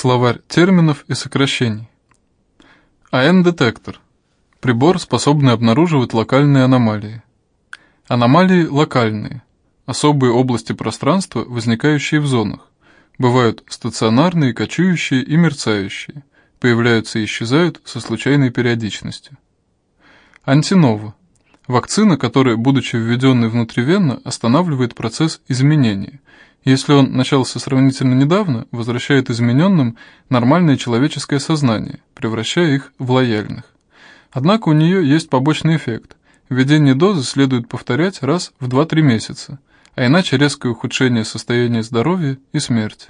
Словарь терминов и сокращений. АН-детектор. Прибор, способный обнаруживать локальные аномалии. Аномалии локальные. Особые области пространства, возникающие в зонах. Бывают стационарные, кочующие и мерцающие. Появляются и исчезают со случайной периодичностью. Антинова. Вакцина, которая, будучи введенной внутривенно, останавливает процесс изменения – если он начался сравнительно недавно, возвращает измененным нормальное человеческое сознание, превращая их в лояльных. Однако у нее есть побочный эффект. Введение дозы следует повторять раз в 2-3 месяца, а иначе резкое ухудшение состояния здоровья и смерть.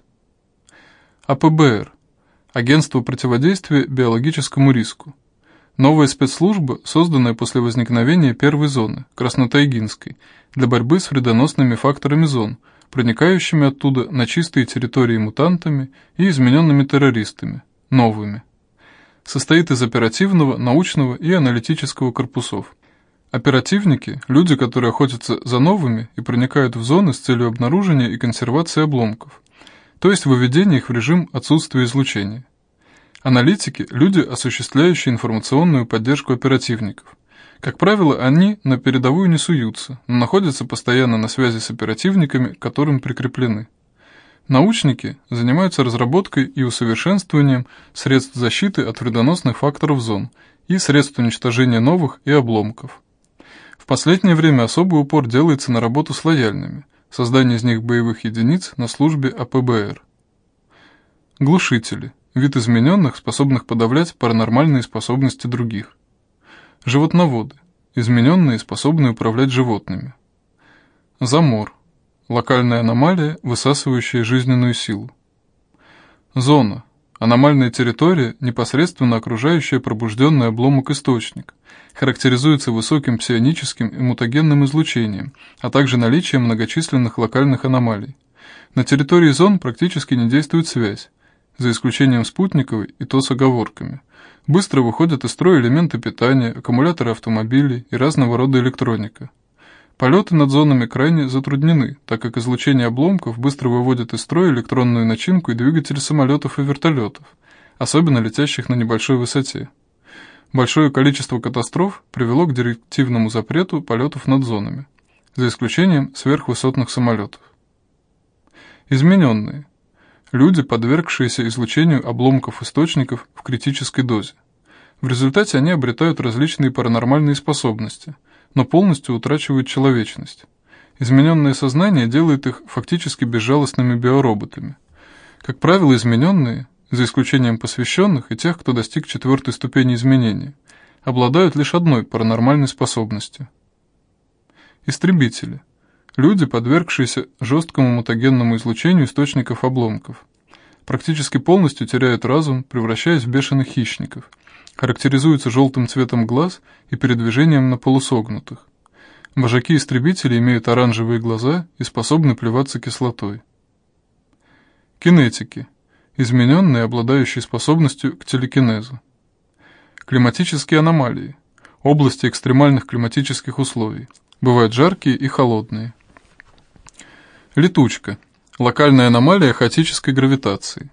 АПБР – Агентство противодействия биологическому риску. Новая спецслужба, созданная после возникновения первой зоны, Краснотайгинской, для борьбы с вредоносными факторами зон – проникающими оттуда на чистые территории мутантами и измененными террористами, новыми. Состоит из оперативного, научного и аналитического корпусов. Оперативники – люди, которые охотятся за новыми и проникают в зоны с целью обнаружения и консервации обломков, то есть выведения их в режим отсутствия излучения. Аналитики – люди, осуществляющие информационную поддержку оперативников. Как правило, они на передовую не суются, но находятся постоянно на связи с оперативниками, которым прикреплены. Научники занимаются разработкой и усовершенствованием средств защиты от вредоносных факторов зон и средств уничтожения новых и обломков. В последнее время особый упор делается на работу с лояльными, создание из них боевых единиц на службе АПБР. Глушители – вид измененных, способных подавлять паранормальные способности других. Животноводы, измененные, способные управлять животными. Замор, локальная аномалия, высасывающая жизненную силу. Зона, аномальная территория, непосредственно окружающая пробужденный обломок источник, характеризуется высоким псионическим и мутагенным излучением, а также наличием многочисленных локальных аномалий. На территории зон практически не действует связь, за исключением спутниковой и то с оговорками. Быстро выходят из строя элементы питания, аккумуляторы автомобилей и разного рода электроника. Полеты над зонами крайне затруднены, так как излучение обломков быстро выводит из строя электронную начинку и двигатели самолетов и вертолетов, особенно летящих на небольшой высоте. Большое количество катастроф привело к директивному запрету полетов над зонами, за исключением сверхвысотных самолетов. Измененные – Люди, подвергшиеся излучению обломков источников в критической дозе. В результате они обретают различные паранормальные способности, но полностью утрачивают человечность. Измененное сознание делает их фактически безжалостными биороботами. Как правило, измененные, за исключением посвященных и тех, кто достиг четвертой ступени изменения, обладают лишь одной паранормальной способностью. Истребители. Люди, подвергшиеся жесткому мутагенному излучению источников обломков, практически полностью теряют разум, превращаясь в бешеных хищников, характеризуются желтым цветом глаз и передвижением на полусогнутых. Вожаки-истребители имеют оранжевые глаза и способны плеваться кислотой. Кинетики. Измененные, обладающие способностью к телекинезу. Климатические аномалии. Области экстремальных климатических условий. Бывают жаркие и холодные. Летучка. Локальная аномалия хаотической гравитации.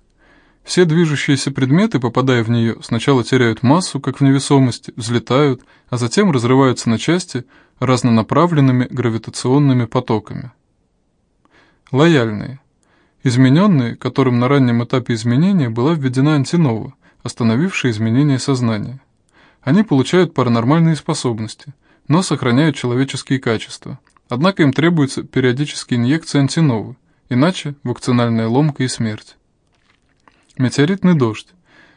Все движущиеся предметы, попадая в нее, сначала теряют массу, как в невесомости, взлетают, а затем разрываются на части разнонаправленными гравитационными потоками. Лояльные. Измененные, которым на раннем этапе изменения была введена антинова, остановившая изменение сознания. Они получают паранормальные способности, но сохраняют человеческие качества – Однако им требуется периодические инъекции антиновы, иначе вакцинальная ломка и смерть. Метеоритный дождь.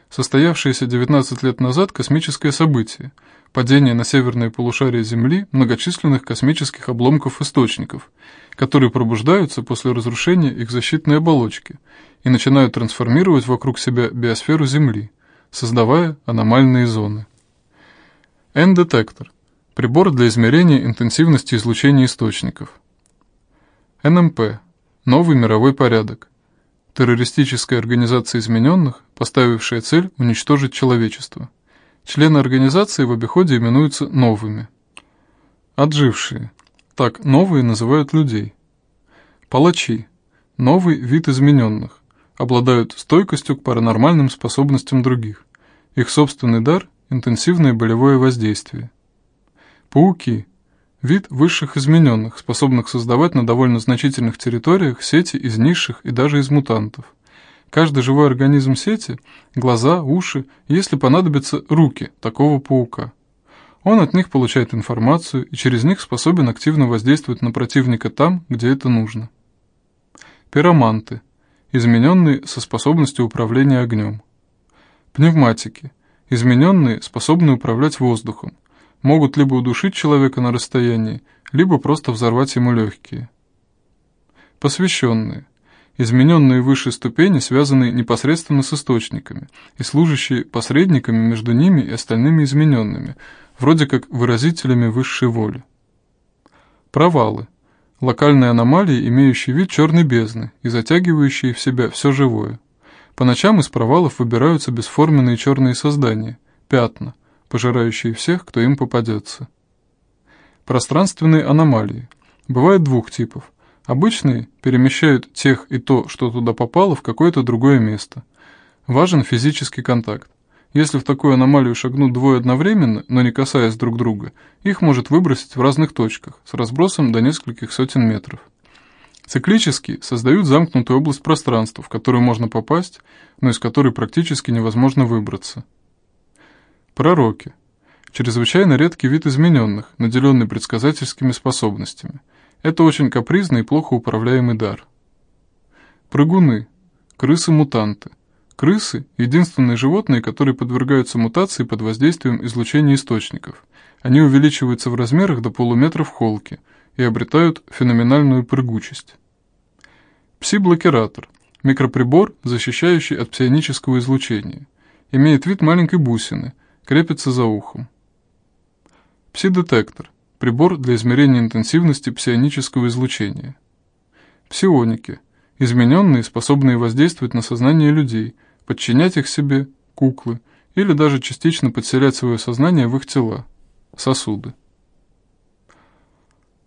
Состоявшееся 19 лет назад космическое событие – падение на северное полушарие Земли многочисленных космических обломков-источников, которые пробуждаются после разрушения их защитной оболочки и начинают трансформировать вокруг себя биосферу Земли, создавая аномальные зоны. N-детектор – Прибор для измерения интенсивности излучения источников. НМП. Новый мировой порядок. Террористическая организация измененных, поставившая цель уничтожить человечество. Члены организации в обиходе именуются новыми. Отжившие. Так новые называют людей. Палачи. Новый вид измененных. обладают стойкостью к паранормальным способностям других. Их собственный дар – интенсивное болевое воздействие. Пауки – вид высших измененных, способных создавать на довольно значительных территориях сети из низших и даже из мутантов. Каждый живой организм сети – глаза, уши, если понадобятся руки такого паука. Он от них получает информацию и через них способен активно воздействовать на противника там, где это нужно. Пироманты – измененные со способностью управления огнем. Пневматики, измененные, способные управлять воздухом, могут либо удушить человека на расстоянии, либо просто взорвать ему легкие. Посвященные, измененные высшей ступени, связанные непосредственно с источниками и служащие посредниками между ними и остальными измененными, вроде как выразителями высшей воли. Провалы – Локальные аномалии, имеющие вид черной бездны и затягивающие в себя все живое. По ночам из провалов выбираются бесформенные черные создания, пятна, пожирающие всех, кто им попадется. Пространственные аномалии. Бывают двух типов. Обычные перемещают тех и то, что туда попало, в какое-то другое место. Важен физический контакт. Если в такую аномалию шагнут двое одновременно, но не касаясь друг друга, их может выбросить в разных точках, с разбросом до нескольких сотен метров. Циклически создают замкнутую область пространства, в которую можно попасть, но из которой практически невозможно выбраться. Пророки. Чрезвычайно редкий вид измененных, наделенный предсказательскими способностями. Это очень капризный и плохо управляемый дар. Прыгуны. Крысы-мутанты. Крысы – единственные животные, которые подвергаются мутации под воздействием излучения источников. Они увеличиваются в размерах до полуметра в холке и обретают феноменальную прыгучесть. Пси-блокиратор – микроприбор, защищающий от псионического излучения. Имеет вид маленькой бусины, крепится за ухом. Пси-детектор – прибор для измерения интенсивности псионического излучения. Псионики – измененные, способные воздействовать на сознание людей – подчинять их себе, куклы, или даже частично подселять свое сознание в их тела, сосуды.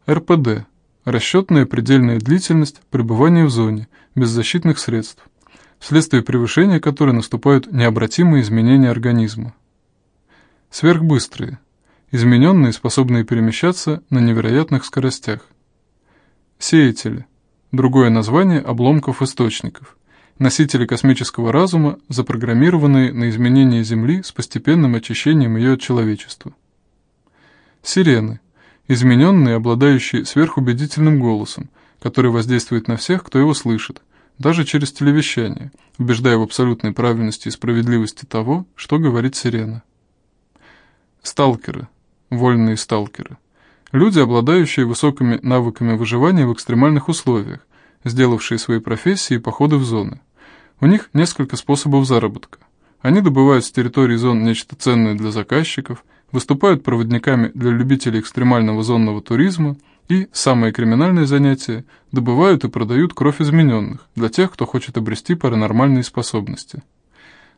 РПД – расчетная предельная длительность пребывания в зоне, без защитных средств, вследствие превышения которой наступают необратимые изменения организма. Сверхбыстрые – измененные, способные перемещаться на невероятных скоростях. Сеятели – другое название обломков источников – носители космического разума, запрограммированные на изменение Земли с постепенным очищением ее от человечества. Сирены, измененные, обладающие сверхубедительным голосом, который воздействует на всех, кто его слышит, даже через телевещание, убеждая в абсолютной правильности и справедливости того, что говорит сирена. Сталкеры, вольные сталкеры, люди, обладающие высокими навыками выживания в экстремальных условиях, сделавшие свои профессии походы в зоны. У них несколько способов заработка. Они добывают с территории зон нечто ценное для заказчиков, выступают проводниками для любителей экстремального зонного туризма и, самое криминальное занятие, добывают и продают кровь измененных для тех, кто хочет обрести паранормальные способности.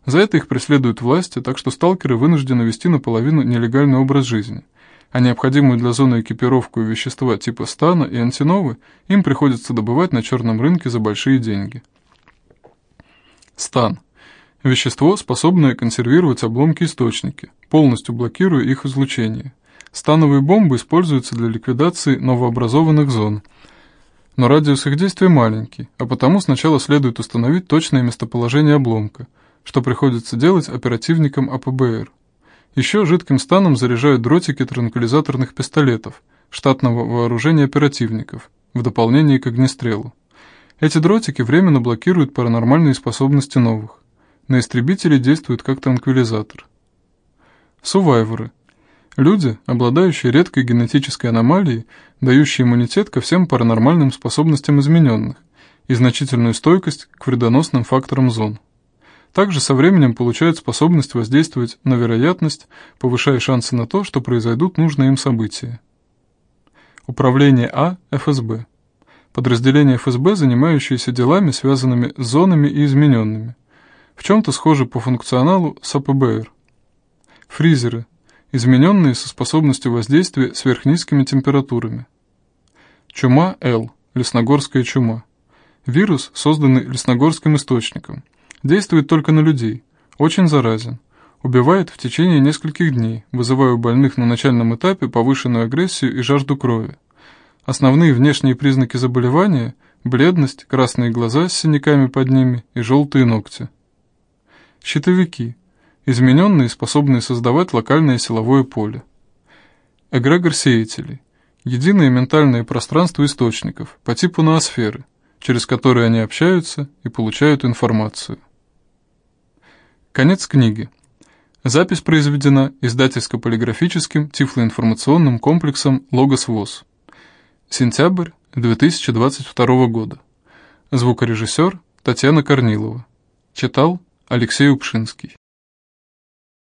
За это их преследуют власти, так что сталкеры вынуждены вести наполовину нелегальный образ жизни – а необходимую для зоны экипировку и вещества типа стана и антиновы им приходится добывать на черном рынке за большие деньги. Стан. Вещество, способное консервировать обломки-источники, полностью блокируя их излучение. Становые бомбы используются для ликвидации новообразованных зон, но радиус их действия маленький, а потому сначала следует установить точное местоположение обломка, что приходится делать оперативникам АПБР. Еще жидким станом заряжают дротики транквилизаторных пистолетов, штатного вооружения оперативников, в дополнение к огнестрелу. Эти дротики временно блокируют паранормальные способности новых. На истребителей действуют как транквилизатор. Сувайворы. Люди, обладающие редкой генетической аномалией, дающие иммунитет ко всем паранормальным способностям измененных и значительную стойкость к вредоносным факторам зон. Также со временем получают способность воздействовать на вероятность, повышая шансы на то, что произойдут нужные им события. Управление А ФСБ. Подразделение ФСБ, занимающееся делами, связанными с зонами и измененными. В чем-то схожи по функционалу с АПБР. Фризеры. Измененные со способностью воздействия сверхнизкими температурами. Чума Л. Лесногорская чума. Вирус, созданный Лесногорским источником, действует только на людей, очень заразен, убивает в течение нескольких дней, вызывая у больных на начальном этапе повышенную агрессию и жажду крови. Основные внешние признаки заболевания – бледность, красные глаза с синяками под ними и желтые ногти. Щитовики – измененные, способные создавать локальное силовое поле. Эгрегор сеятелей – единое ментальное пространство источников по типу ноосферы, через которые они общаются и получают информацию. Конец книги. Запись произведена издательско-полиграфическим тифлоинформационным комплексом «Логос ВОЗ». Сентябрь 2022 года. Звукорежиссер Татьяна Корнилова. Читал Алексей Упшинский.